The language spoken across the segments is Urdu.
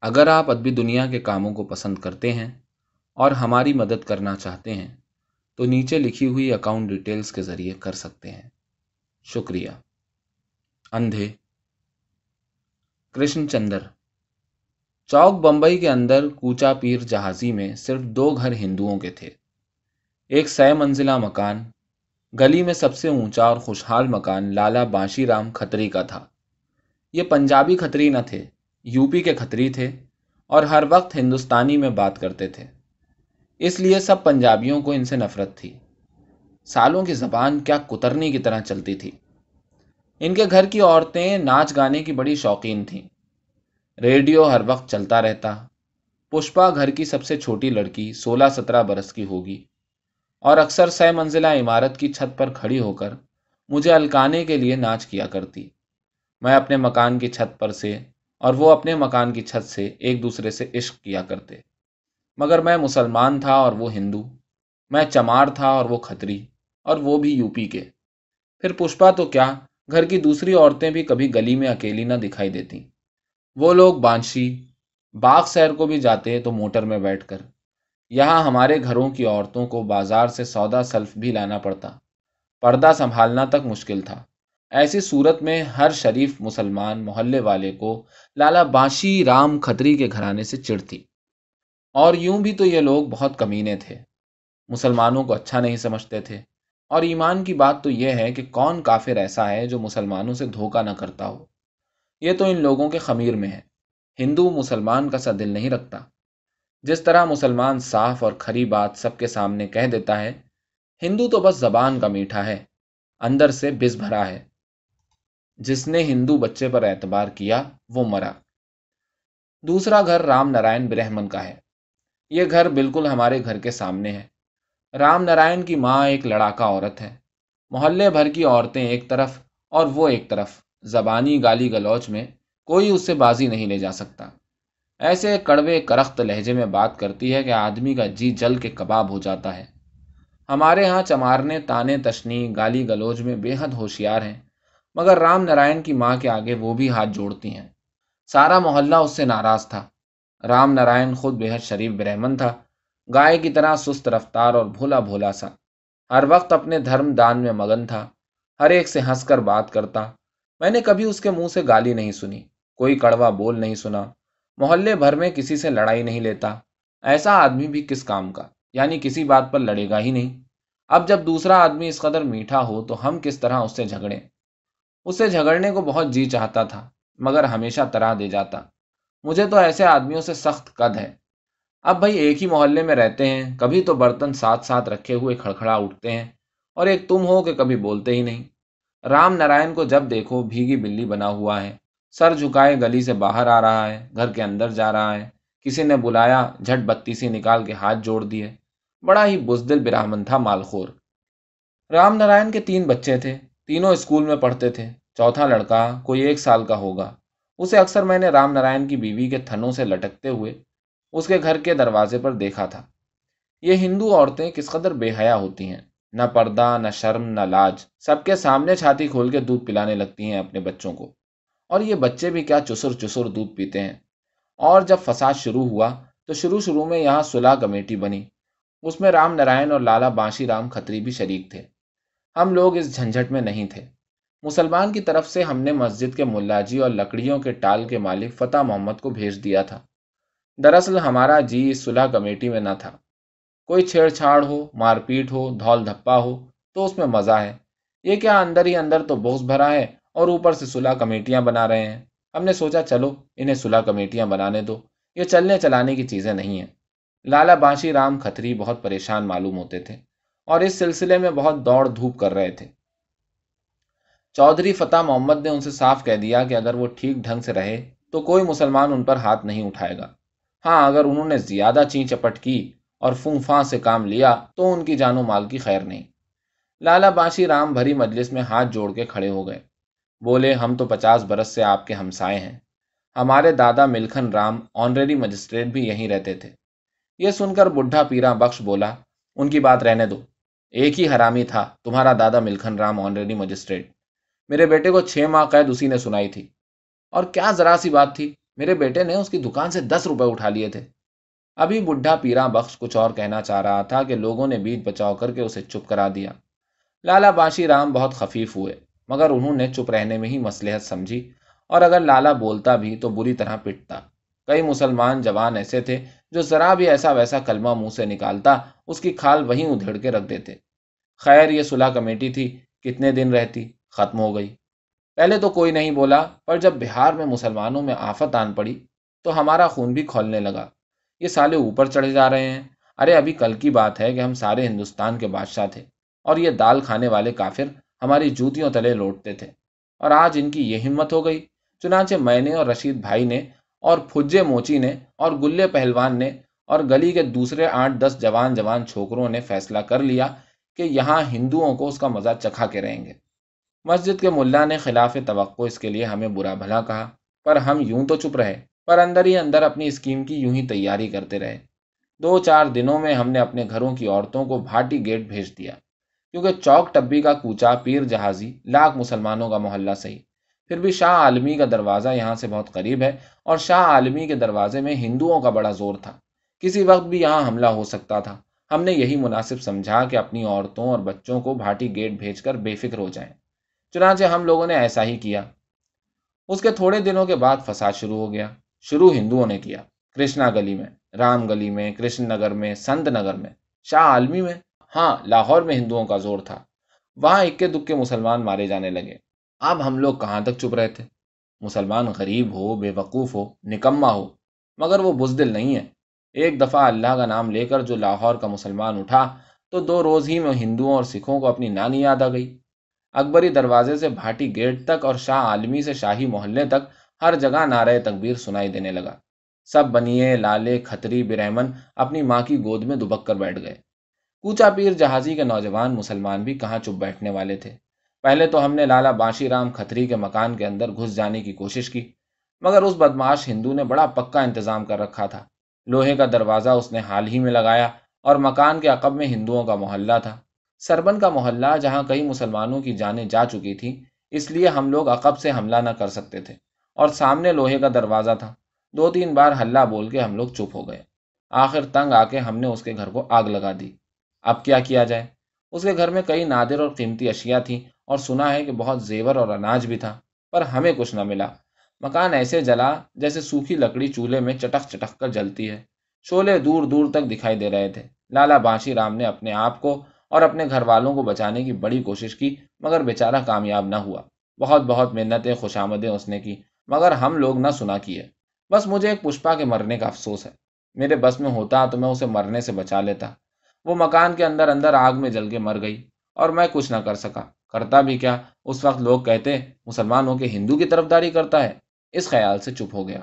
اگر آپ ادبی دنیا کے کاموں کو پسند کرتے ہیں اور ہماری مدد کرنا چاہتے ہیں، تو نیچے لکھی ہوئی اکاؤنٹ ڈیٹیلز کے ذریعے کر سکتے ہیں۔ شکریہ۔ اندھے۔ کرشن چندر چوک بمبئی کے اندر کوچا پیر جہازی میں صرف دو گھر ہندوؤں کے تھے۔ ایک سہ منزلہ مکان، گلی میں سب سے اونچا اور خوشحال مکان لالا بانشی رام کھتری کا تھا۔ یہ پنجابی کھتری نہ تھے۔ یو پی کے کھتری تھے اور ہر وقت ہندوستانی میں بات کرتے تھے۔ اس لیے سب پنجابیوں کو ان سے نفرت تھی۔ سالوں کی زبان کیا کترنی کی طرح چلتی تھی۔ ان کے گھر کی عورتیں ناچ گانے کی بڑی شوقین تھیں۔ ریڈیو ہر وقت چلتا رہتا۔ پشپا گھر کی سب سے چھوٹی لڑکی سولہ سترہ برس کی ہوگی اور اکثر سہ منزلہ عمارت کی چھت پر کھڑی ہو کر مجھے الکانے کے لیے ناچ کیا کرتی۔ میں اپنے مکان کی چھت پر سے اور وہ اپنے مکان کی چھت سے ایک دوسرے سے عشق کیا کرتے۔ مگر میں مسلمان تھا اور وہ ہندو، میں چمار تھا اور وہ کھتری، اور وہ بھی یو پی کے۔ پھر پشپا تو کیا، گھر کی دوسری عورتیں بھی کبھی گلی میں اکیلی نہ دکھائی دیتی۔ وہ لوگ بانشی، باغ سیر کو بھی جاتے تو موٹر میں بیٹھ کر۔ یہاں ہمارے گھروں کی عورتوں کو بازار سے سودا سلف بھی لانا پڑتا۔ پردہ سنبھالنا تک مشکل تھا۔ ایسی صورت میں ہر شریف مسلمان محلے والے کو لالا بانشی رام کھتری کے گھرانے سے چڑھتی۔ اور یوں بھی تو یہ لوگ بہت کمینے تھے۔ مسلمانوں کو اچھا نہیں سمجھتے تھے۔ اور ایمان کی بات تو یہ ہے کہ کون کافر ایسا ہے جو مسلمانوں سے دھوکہ نہ کرتا ہو۔ یہ تو ان لوگوں کے خمیر میں ہے۔ ہندو مسلمان کا سا دل نہیں رکھتا۔ جس طرح مسلمان صاف اور کھری بات سب کے سامنے کہہ دیتا ہے، ہندو تو بس زبان کا میٹھا ہے، اندر سے بس بھرا ہے۔ جس نے ہندو بچے پر اعتبار کیا، وہ مرا۔ دوسرا گھر رام نارائن برہمن کا ہے۔ یہ گھر بالکل ہمارے گھر کے سامنے ہے۔ رام نارائن کی ماں ایک لڑاکا عورت ہے۔ محلے بھر کی عورتیں ایک طرف اور وہ ایک طرف۔ زبانی گالی گلوچ میں کوئی اس سے بازی نہیں لے جا سکتا۔ ایسے کڑوے کرخت لہجے میں بات کرتی ہے کہ آدمی کا جی جل کے کباب ہو جاتا ہے۔ ہمارے ہاں چمارنے، تانے، تشنی، گالی گلوچ میں بے حد ہوشیار ہیں۔ مگر رام نارائن کی ماں کے آگے وہ بھی ہاتھ جوڑتی ہیں۔ سارا محلہ اس سے ناراض تھا۔ رام نارائن خود بے حد شریف برہمن تھا۔ گائے کی طرح سست رفتار اور بھولا بھولا سا۔ ہر وقت اپنے دھرم دان میں مگن تھا۔ ہر ایک سے ہنس کر بات کرتا۔ میں نے کبھی اس کے منہ سے گالی نہیں سنی۔ کوئی کڑوا بول نہیں سنا۔ محلے بھر میں کسی سے لڑائی نہیں لیتا۔ ایسا آدمی بھی کس کام کا؟ یعنی کسی بات پر لڑے گا ہی نہیں۔ اب جب دوسرا آدمی اس قدر میٹھا ہو تو ہم کس طرح اس سے جھگڑیں؟ اس سے جھگڑنے کو بہت جی چاہتا تھا، مگر ہمیشہ طرح دے جاتا۔ مجھے تو ایسے آدمیوں سے سخت قد ہے۔ اب بھائی ایک ہی محلے میں رہتے ہیں، کبھی تو برتن ساتھ ساتھ رکھے ہوئے کھڑکھڑا اٹھتے ہیں، اور ایک تم ہو کہ کبھی بولتے ہی نہیں۔ رام نارائن کو جب دیکھو، بھیگی بلی بنا ہوا ہے۔ سر جھکائے گلی سے باہر آ رہا ہے، گھر کے اندر جا رہا ہے۔ کسی نے بلایا، جھٹ بتی سی نکال کے ہاتھ جوڑ دیے۔ بڑا ہی بزدل براہمن تھا مالخور۔ رام نارائن کے تین بچے تھے، تینوں اسکول میں پڑھتے تھے۔ چوتھا لڑکا کوئی ایک سال کا ہوگا۔ اسے اکثر میں نے رام نارائن کی بیوی کے تھنوں سے لٹکتے ہوئے اس کے گھر کے دروازے پر دیکھا تھا۔ یہ ہندو عورتیں کس قدر بے حیا ہوتی ہیں۔ نہ پردہ، نہ شرم، نہ لاج۔ سب کے سامنے چھاتی کھول کے دودھ پلانے لگتی ہیں اپنے بچوں کو۔ اور یہ بچے بھی کیا چسر چسر دودھ پیتے ہیں۔ اور جب فساد شروع ہوا تو شروع شروع میں یہاں صلاح کمیٹی بنی۔ اس میں رام نارائن اور لالا بانشی رام کھتری بھی شریک تھے۔ ہم لوگ اس جھنجھٹ میں نہیں تھے۔ مسلمان کی طرف سے ہم نے مسجد کے ملا جی اور لکڑیوں کے ٹال کے مالک فتح محمد کو بھیج دیا تھا۔ دراصل ہمارا جی اس صلح کمیٹی میں نہ تھا۔ کوئی چھیڑ چھاڑ ہو، مار پیٹ ہو دھول دھپا ہو، تو اس میں مزہ ہے۔ یہ کیا اندر ہی اندر تو بوس بھرا ہے اور اوپر سے صلح کمیٹیاں بنا رہے ہیں۔ ہم نے سوچا، چلو، انہیں صلح کمیٹیاں بنانے دو۔ یہ چلنے چلانے کی چیزیں نہیں ہیں۔ لالا بانشی رام کھتری بہت پریشان معلوم ہوتے تھے اور اس سلسلے میں بہت دوڑ دھوپ کر رہے تھے۔ چودھری فتح محمد نے ان سے صاف کہہ دیا کہ اگر وہ ٹھیک ڈھنگ سے رہے تو کوئی مسلمان ان پر ہاتھ نہیں اٹھائے گا۔ ہاں اگر انہوں نے زیادہ چین چپٹ کی اور فون فاں سے کام لیا تو ان کی جان و مال کی خیر نہیں۔ لالا بانشی رام بھری مجلس میں ہاتھ جوڑ کے کھڑے ہو گئے۔ بولے، ہم تو پچاس برس سے آپ کے ہمسائے ہیں۔ ہمارے دادا ملکھن رام آنریڈی مجسٹریٹ بھی یہیں رہتے تھے۔ یہ سن کر بڈھا پیرا بخش بولا، ان کی بات رہنے دو۔ ایک ہی حرامی تھا، تمہارا دادا ملکھن رام آنریڈی مجسٹریٹ۔ میرے بیٹے کو چھ ماہ قید اسی نے سنائی تھی۔ اور کیا ذرا سی بات تھی، میرے بیٹے نے اس کی دکان سے دس روپے اٹھا لیے تھے۔ ابھی بڈھا پیرا بخش کچھ اور کہنا چاہ رہا تھا کہ لوگوں نے بیچ بچاؤ کر کے اسے چپ کرا دیا۔ لالا باشی رام بہت خفیف ہوئے، مگر انہوں نے چپ رہنے میں ہی مسلحت سمجھی۔ اور اگر لالا بولتا بھی تو بری طرح پٹتا۔ کئی مسلمان جوان ایسے تھے جو ذرا بھی ایسا ویسا کلمہ منہ سے نکالتا، اس کی کھال وہیں ادھیڑ کے رکھ دیتے۔ خیر، یہ صلح کمیٹی تھی، کتنے دن رہتی؟ ختم ہو گئی۔ پہلے تو کوئی نہیں بولا، پر جب بہار میں مسلمانوں میں آفت آن پڑی تو ہمارا خون بھی کھولنے لگا۔ یہ سالے اوپر چڑھے جا رہے ہیں۔ ارے، ابھی کل کی بات ہے کہ ہم سارے ہندوستان کے بادشاہ تھے اور یہ دال کھانے والے کافر ہماری جوتیوں تلے لوٹتے تھے۔ اور آج ان کی یہ ہمت ہو گئی۔ چنانچہ میں نے اور رشید بھائی نے اور پھجے موچی نے اور گلے پہلوان نے اور گلی کے دوسرے آٹھ دس جوان جوان چھوکروں نے فیصلہ کر لیا کہ یہاں ہندوؤں کو اس کا مزہ چکھا کے رہیں گے۔ مسجد کے ملا نے خلاف توقع اس کے لیے ہمیں برا بھلا کہا، پر ہم یوں تو چپ رہے، پر اندر ہی اندر اپنی اسکیم کی یوں ہی تیاری کرتے رہے۔ دو چار دنوں میں ہم نے اپنے گھروں کی عورتوں کو بھاٹی گیٹ بھیج دیا، کیونکہ چوک ٹبی کا کوچا پیر جہازی لاکھ مسلمانوں کا محلہ صحیح۔ پھر بھی شاہ عالمی کا دروازہ یہاں سے بہت قریب ہے اور شاہ عالمی کے دروازے میں ہندوؤں کا بڑا زور تھا۔ کسی وقت بھی یہاں حملہ ہو سکتا تھا۔ ہم نے یہی مناسب سمجھا کہ اپنی عورتوں اور بچوں کو بھاٹی گیٹ بھیج کر بے فکر ہو جائیں۔ چنانچہ ہم لوگوں نے ایسا ہی کیا۔ اس کے تھوڑے دنوں کے بعد فساد شروع ہو گیا۔ شروع ہندوؤں نے کیا۔ کرشنا گلی میں، رام گلی میں، کرشن نگر میں، سنت نگر میں، شاہ عالمی میں۔ ہاں لاہور میں ہندوؤں کا زور تھا۔ وہاں اکے دکے مسلمان مارے جانے لگے۔ اب ہم لوگ کہاں تک چپ رہے تھے مسلمان غریب ہو، بے وقوف ہو نکما ہو۔ مگر وہ بزدل نہیں ہے۔ ایک دفعہ اللہ کا نام لے کر جو لاہور کا مسلمان اٹھا تو دو روز ہی میں ہندوؤں اور سکھوں کو اپنی نانی یاد آ گئی۔ اکبری دروازے سے بھاٹی گیٹ تک اور شاہ عالمی سے شاہی محلے تک ہر جگہ نعرہ تکبیر سنائی دینے لگا۔ سب بنیے، لالے، کھتری برہمن اپنی ماں کی گود میں دبک کر بیٹھ گئے۔ کوچا پیر جہازی کے نوجوان مسلمان بھی کہاں چپ بیٹھنے والے تھے۔ پہلے تو ہم نے لالا باشی رام کھتری کے مکان کے اندر گھس جانے کی کوشش کی، مگر اس بدماش ہندو نے بڑا پکا انتظام کر رکھا تھا۔ لوہے کا دروازہ اس نے حال ہی میں لگایا اور مکان کے عقب میں ہندوؤں کا محلہ تھا۔ سربن کا محلہ جہاں کئی مسلمانوں کی جانیں جا چکی تھی اس لیے ہم لوگ عقب سے حملہ نہ کر سکتے تھے۔ اور سامنے لوہے کا دروازہ تھا۔ دو تین بار ہلہ بول کے ہم لوگ چپ ہو گئے۔ آخر تنگ آ کے ہم نے اس کے گھر کو آگ لگا دی۔ اب کیا کیا جائے؟ اس کے گھر میں کئی نادر اور قیمتی اشیاء تھیں اور سنا ہے کہ بہت زیور اور اناج بھی تھا، پر ہمیں کچھ نہ ملا۔ مکان ایسے جلا جیسے سوکھی لکڑی چولہے میں چٹک چٹک کر جلتی ہے۔ شولے دور دور تک دکھائی دے رہے تھے۔ لالا بانشی رام نے اپنے آپ کو اور اپنے گھر والوں کو بچانے کی بڑی کوشش کی، مگر بیچارہ کامیاب نہ ہوا۔ بہت بہت محنتیں خوش آمدیں اس نے کی، مگر ہم لوگ نہ سنا کیے بس مجھے ایک پشپا کے مرنے کا افسوس ہے۔ میرے بس میں ہوتا تو میں اسے مرنے سے بچا لیتا۔ وہ مکان کے اندر اندر آگ میں جل کے مر گئی، اور میں کچھ نہ کر سکا۔ کرتا بھی کیا؟ اس وقت لوگ کہتے مسلمان ہو کے ہندو کی طرف داری کرتا ہے۔ اس خیال سے چپ ہو گیا۔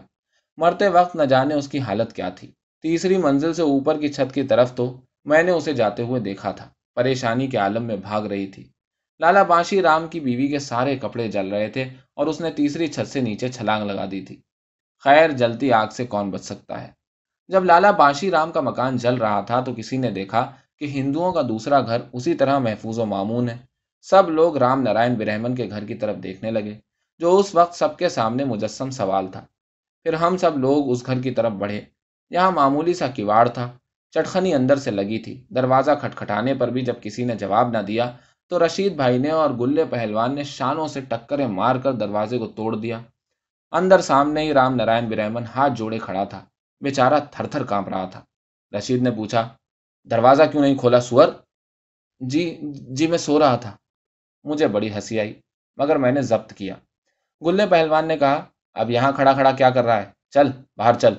مرتے وقت نہ جانے اس کی حالت کیا تھی۔ تیسری منزل سے اوپر کی چھت کی طرف تو میں نے اسے جاتے ہوئے دیکھا تھا۔ پریشانی کے عالم میں بھاگ رہی تھی۔ لالا بانشی رام کی بیوی کے سارے کپڑے جل رہے تھے اور اس نے تیسری چھت سے نیچے چھلانگ لگا دی تھی۔ خیر، جلتی آگ سے کون بچ سکتا ہے؟ جب لالا بانشی رام کا مکان جل رہا تھا تو کسی نے دیکھا کہ ہندوؤں کا دوسرا گھر اسی طرح محفوظ و معمون ہے۔ سب لوگ رام نارائن برہمن کے گھر کی طرف دیکھنے لگے، جو اس وقت سب کے سامنے مجسم سوال تھا۔ پھر ہم سب لوگ اس گھر کی طرف بڑھے۔ یہاں معمولی سا کواڑ تھا۔ چٹخنی اندر سے لگی تھی۔ دروازہ کھٹکھٹانے پر بھی جب کسی نے جواب نہ دیا تو رشید بھائی نے اور گلے پہلوان نے شانوں سے ٹکریں مار کر دروازے کو توڑ دیا۔ اندر سامنے ہی رام نارائن برہمن ہاتھ جوڑے کھڑا تھا۔ بیچارہ تھر تھر کانپ رہا تھا۔ رشید نے پوچھا، دروازہ کیوں نہیں کھولا سور؟ جی جی میں سو رہا تھا۔ مجھے بڑی ہنسی آئی، مگر میں نے ضبط کیا۔ گلے پہلوان نے کہا، اب یہاں کھڑا کھڑا کیا کر رہا ہے؟ چل، باہر چل۔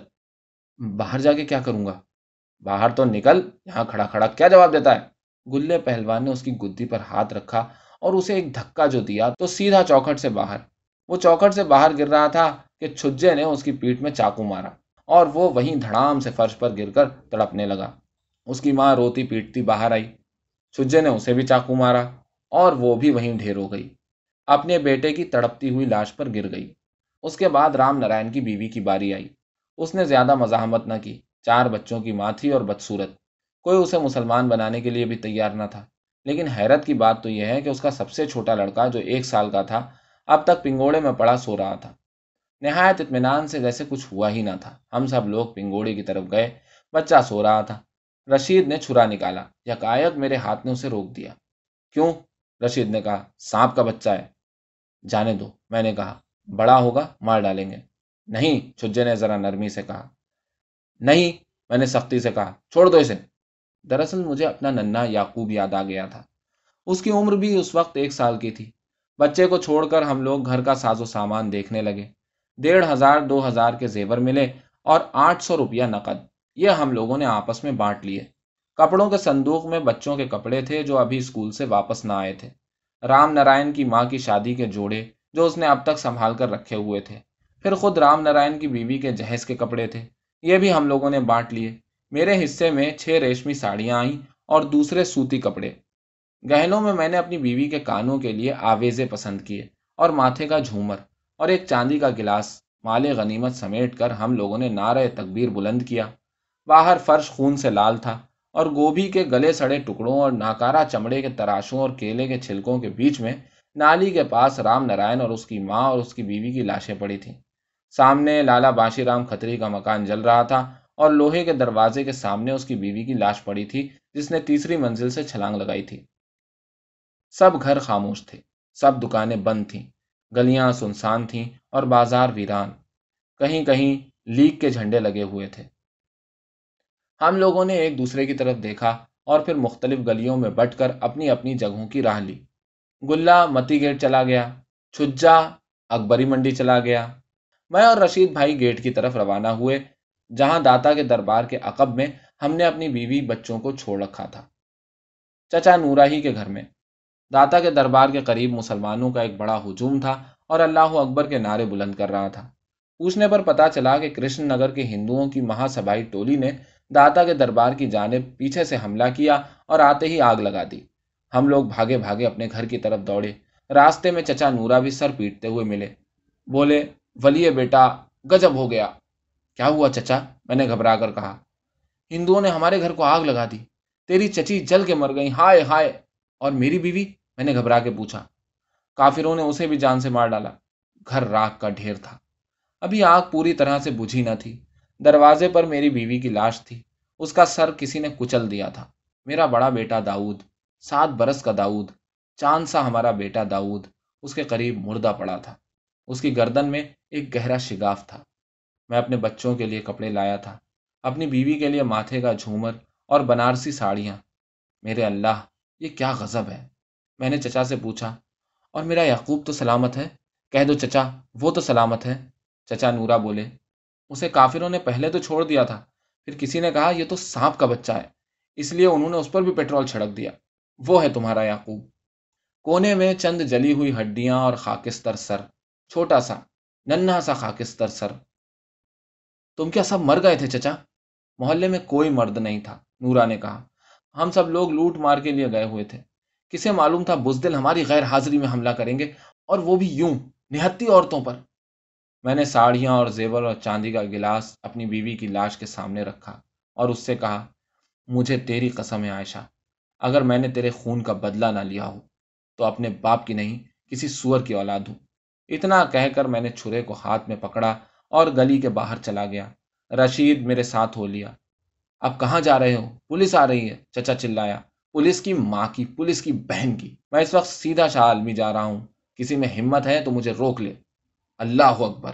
باہر جا کے کیا کروں گا؟ باہر تو نکل، یہاں کھڑا کھڑا کیا جواب دیتا ہے؟ گلے پہلوان نے اس کی گدی پر ہاتھ رکھا اور اسے ایک دھکا جو دیا تو سیدھا چوکھٹ سے باہر۔ وہ چوکھٹ سے باہر گر رہا تھا کہ چھجے نے اس کی پیٹ میں چاقو مارا اور وہ وہیں دھڑام سے فرش پر گر کر تڑپنے لگا۔ اس کی ماں روتی پیٹتی باہر آئی۔ چھجے نے اسے بھی چاقو مارا اور وہ بھی وہیں ڈھیر ہو گئی۔ اپنے بیٹے کی تڑپتی ہوئی لاش پر گر گئی۔ اس کے بعد رام نارائن کی بیوی کی باری آئی۔ اس نے زیادہ مزاحمت نہ کی۔ چار بچوں کی ماں تھی اور بدسورت کوئی اسے مسلمان بنانے کے لیے بھی تیار نہ تھا۔ لیکن حیرت کی بات تو یہ ہے کہ اس کا سب سے چھوٹا لڑکا جو ایک سال کا تھا، اب تک پنگوڑے میں پڑا سو رہا تھا۔ نہایت اطمینان سے جیسے کچھ ہوا ہی نہ تھا۔ ہم سب لوگ پنگوڑی کی طرف گئے۔ بچہ سو رہا تھا۔ رشید نے چھرا نکالا۔ یکایک میرے ہاتھ نے اسے روک دیا۔ کیوں؟ رشید نے کہا۔ سانپ کا بچہ ہے۔ جانے دو۔ میں نے کہا۔ بڑا ہوگا، مار ڈالیں گے۔ نہیں۔ چھجے نے ذرا نرمی سے کہا۔ نہیں، میں نے سختی سے کہا، چھوڑ دو اسے۔ دراصل مجھے اپنا ننا یعقوب یاد آ گیا تھا۔ اس کی عمر بھی اس وقت ایک سال کی تھی۔ بچے کو چھوڑ کر ہم لوگ گھر کا ساز و سامان دیکھنے لگے۔ ڈیڑھ ہزار، دو ہزار کے زیور ملے اور آٹھ سو روپیہ نقد۔ یہ ہم لوگوں نے آپس میں بانٹ لیے۔ کپڑوں کے صندوق میں بچوں کے کپڑے تھے جو ابھی اسکول سے واپس نہ آئے تھے۔ رام نارائن کی ماں کی شادی کے جوڑے جو اس نے اب تک سنبھال کر رکھے ہوئے تھے۔ پھر خود رام نارائن کی بیوی کے جہیز کے کپڑے تھے۔ یہ بھی ہم لوگوں نے بانٹ لیے۔ میرے حصے میں چھ ریشمی ساڑیاں آئیں اور دوسرے سوتی کپڑے۔ گہنوں میں میں نے اپنی بیوی کے کانوں کے لیے آویزے پسند کیے اور ماتھے کا جھومر اور ایک چاندی کا گلاس مال غنیمت سمیٹ کر ہم لوگوں نے نعرہ تکبیر بلند کیا۔ باہر فرش خون سے لال تھا اور گوبھی کے گلے سڑے ٹکڑوں اور ناکارا چمڑے کے تراشوں اور کیلے کے چھلکوں کے بیچ میں نالی کے پاس رام نارائن اور اس کی ماں اور اس کی بیوی کی لاشیں پڑی تھیں۔ سامنے لالا باشی رام کھتری کا مکان جل رہا تھا اور لوہے کے دروازے کے سامنے اس کی بیوی کی لاش پڑی تھی، جس نے تیسری منزل سے چھلانگ لگائی تھی۔ سب گھر خاموش تھے، سب دکانیں بند تھیں، گلیاں سنسان تھیں اور بازار ویران۔ کہیں کہیں لیگ کے جھنڈے لگے ہوئے تھے۔ ہم لوگوں نے ایک دوسرے کی طرف دیکھا اور پھر مختلف گلیوں میں بٹ کر اپنی اپنی جگہوں کی راہ لی۔ گلا متی گیٹ چلا گیا، چھجا اکبری منڈی چلا گیا میں اور رشید بھائی گیٹ کی طرف روانہ ہوئے، جہاں داتا کے دربار کے عقب میں ہم نے اپنی بیوی بچوں کو چھوڑ رکھا تھا۔ چچا نورا ہی کے گھر میں۔ داتا کے دربار کے قریب مسلمانوں کا ایک بڑا ہجوم تھا اور اللہ اکبر کے نعرے بلند کر رہا تھا۔ پوچھنے پر پتا چلا کہ کرشن نگر کے ہندوؤں کی مہا سبائی ٹولی نے داتا کے دربار کی جانب پیچھے سے حملہ کیا اور آتے ہی آگ لگا دی۔ ہم لوگ بھاگے بھاگے اپنے گھر کی طرف دوڑے۔ راستے میں چچا نورا بھی سر پیٹتے ہوئے ملے۔ بولے ولیے بیٹا گجب ہو گیا۔ کیا ہوا چچا؟ میں نے گھبرا کر کہا۔ ہندوؤں نے ہمارے گھر کو آگ لگا دی۔ تیری چچی جل کے مر گئی ہائے ہائے۔ اور میری بیوی؟ میں نے گھبرا کے پوچھا۔ کافروں نے اسے بھی جان سے مار ڈالا۔ گھر راک کا ڈھیر تھا۔ ابھی آگ پوری طرح سے بجھی نہ تھی۔ دروازے پر میری بیوی کی لاش تھی۔ اس کا سر کسی نے کچل دیا تھا۔ میرا بڑا بیٹا داؤد، سات برس کا داؤد، چاند سا ہمارا بیٹا داؤد، اس کے قریب مردہ پڑا تھا۔ اس کی گردن میں ایک گہرا شگاف تھا۔ میں اپنے بچوں کے لیے کپڑے لایا تھا، اپنی بیوی کے لیے ماتھے کا جھومر اور بنارسی ساڑیاں۔ میرے اللہ، یہ کیا غضب ہے۔ میں نے چچا سے پوچھا، اور میرا یعقوب تو سلامت ہے؟ کہہ دو چچا، وہ تو سلامت ہے۔ چچا نورا بولے، اسے کافروں نے پہلے تو چھوڑ دیا تھا، پھر کسی نے کہا یہ تو سانپ کا بچہ ہے، اس لیے انہوں نے اس پر بھی پیٹرول چھڑک دیا۔ وہ ہے تمہارا یعقوب۔ کونے میں چند جلی ہوئی ہڈیاں اور خاکستر سر۔ چھوٹا سا، ننھا سا خاکستر سر۔ تم کیا سب مر گئے تھے چچا؟ محلے میں کوئی مرد نہیں تھا، نورا نے کہا۔ ہم سب لوگ لوٹ مار کے لیے گئے ہوئے تھے۔ کسے معلوم تھا بزدل ہماری غیر حاضری میں حملہ کریں گے، اور وہ بھی یوں، نہتی عورتوں پر۔ میں نے ساڑیاں اور زیور اور چاندی کا گلاس اپنی بیوی کی لاش کے سامنے رکھا اور اس سے کہا، مجھے تیری قسم ہے عائشہ، اگر میں نے تیرے خون کا بدلہ نہ لیا ہو، تو اپنے باپ کی نہیں، کسی سور کی اولاد ہوں۔ اتنا کہہ کر میں نے چھرے کو ہاتھ میں پکڑا اور گلی کے باہر چلا گیا۔ رشید میرے ساتھ ہو لیا۔ اب کہاں جا رہے ہو؟ پولیس آ رہی ہے۔ چچا چلایا۔ پولیس کی ماں کی، پولیس کی بہن کی۔ میں اس وقت سیدھا شاہ عالمی جا رہا ہوں۔ کسی میں ہمت ہے تو مجھے روک لے۔ اللہ اکبر۔